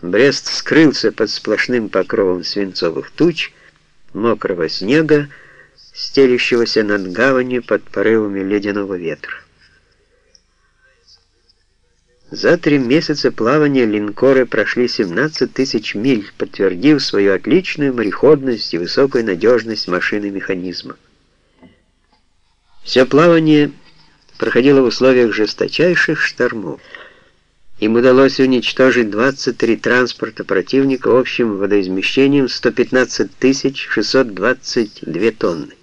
Брест скрылся под сплошным покровом свинцовых туч, мокрого снега, стелящегося над гаванью под порывами ледяного ветра. За три месяца плавания линкоры прошли 17 тысяч миль, подтвердив свою отличную мореходность и высокую надежность машины механизма. Все плавание проходило в условиях жесточайших штормов. Им удалось уничтожить 23 транспорта противника общим водоизмещением 115 622 тонны.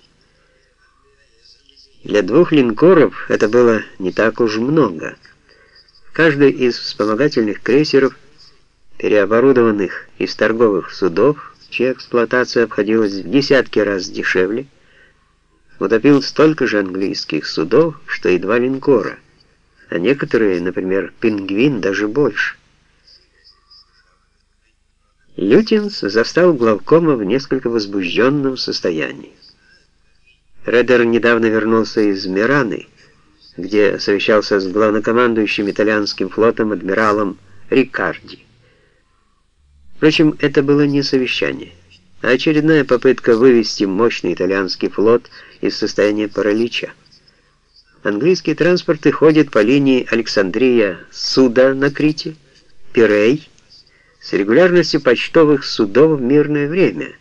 Для двух линкоров это было не так уж много. Каждый из вспомогательных крейсеров, переоборудованных из торговых судов, чья эксплуатация обходилась в десятки раз дешевле, утопил столько же английских судов, что и два линкора, а некоторые, например, «Пингвин», даже больше. Лютинс застал главкома в несколько возбужденном состоянии. Редер недавно вернулся из Мираны, где совещался с главнокомандующим итальянским флотом адмиралом Рикарди. Впрочем, это было не совещание, а очередная попытка вывести мощный итальянский флот из состояния паралича. Английские транспорты ходят по линии Александрия-Суда на Крите, Пирей, с регулярностью почтовых судов в мирное время.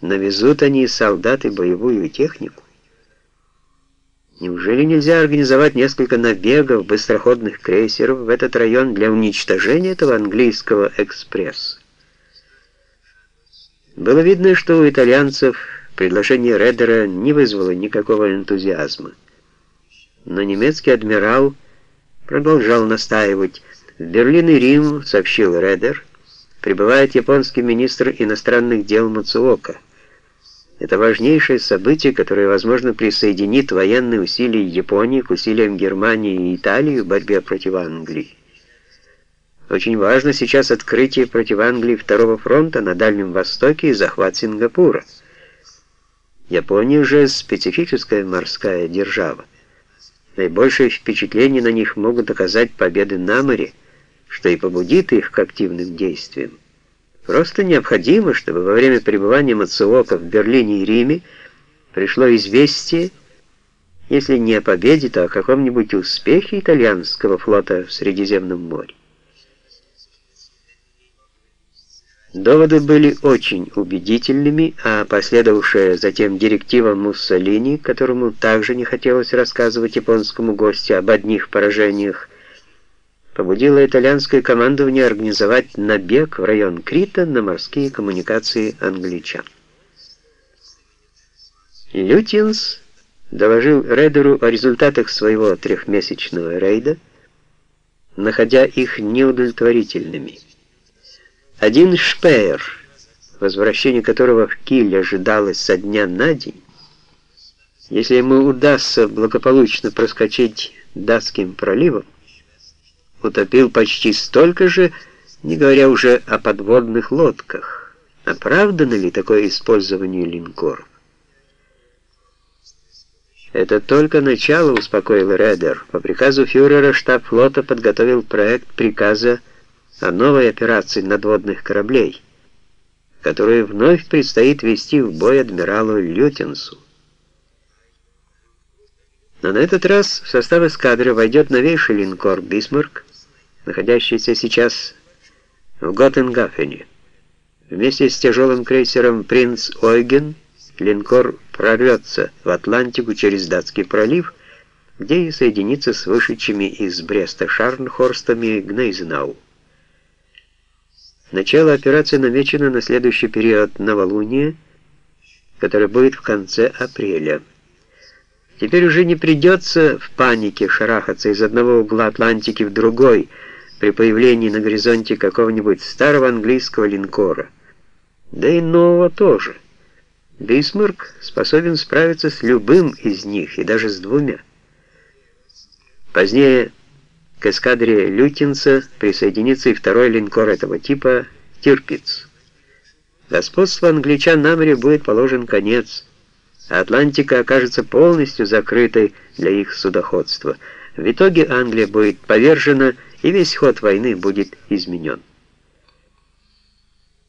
Навезут они солдат и боевую технику. Неужели нельзя организовать несколько набегов быстроходных крейсеров в этот район для уничтожения этого английского экспресса? Было видно, что у итальянцев предложение Редера не вызвало никакого энтузиазма. Но немецкий адмирал продолжал настаивать. В Берлин и Рим, сообщил Редер, прибывает японский министр иностранных дел Мацуока. Это важнейшее событие, которое, возможно, присоединит военные усилия Японии к усилиям Германии и Италии в борьбе против Англии. Очень важно сейчас открытие против Англии Второго фронта на Дальнем Востоке и захват Сингапура. Япония же специфическая морская держава. Наибольшее впечатление на них могут оказать победы на море, что и побудит их к активным действиям. Просто необходимо, чтобы во время пребывания Мацуока в Берлине и Риме пришло известие, если не о победе, то о каком-нибудь успехе итальянского флота в Средиземном море. Доводы были очень убедительными, а последовавшая затем директива Муссолини, которому также не хотелось рассказывать японскому гостю об одних поражениях, побудило итальянское командование организовать набег в район Крита на морские коммуникации англичан. Лютинс доложил Редеру о результатах своего трехмесячного рейда, находя их неудовлетворительными. Один Шпеер, возвращение которого в Киль ожидалось со дня на день, если ему удастся благополучно проскочить датским проливом, утопил почти столько же, не говоря уже о подводных лодках. Оправдано ли такое использование линкоров? Это только начало, успокоил Редер. По приказу фюрера штаб флота подготовил проект приказа о новой операции надводных кораблей, которую вновь предстоит вести в бой адмиралу Лютенсу. Но на этот раз в состав эскадры войдет новейший линкор «Бисмарк», находящийся сейчас в Готтенгафене. Вместе с тяжелым крейсером «Принц Ойген» линкор прорвется в Атлантику через Датский пролив, где и соединится с вышедшими из Бреста Шарнхорстами Гнейзенау. Начало операции намечено на следующий период новолуния, который будет в конце апреля. Теперь уже не придется в панике шарахаться из одного угла Атлантики в другой, при появлении на горизонте какого-нибудь старого английского линкора. Да и нового тоже. Бисмарк способен справиться с любым из них, и даже с двумя. Позднее к эскадре Лютьенса присоединится и второй линкор этого типа «Тирпиц». Господству англичан на море будет положен конец, а Атлантика окажется полностью закрытой для их судоходства. В итоге Англия будет повержена и весь ход войны будет изменен.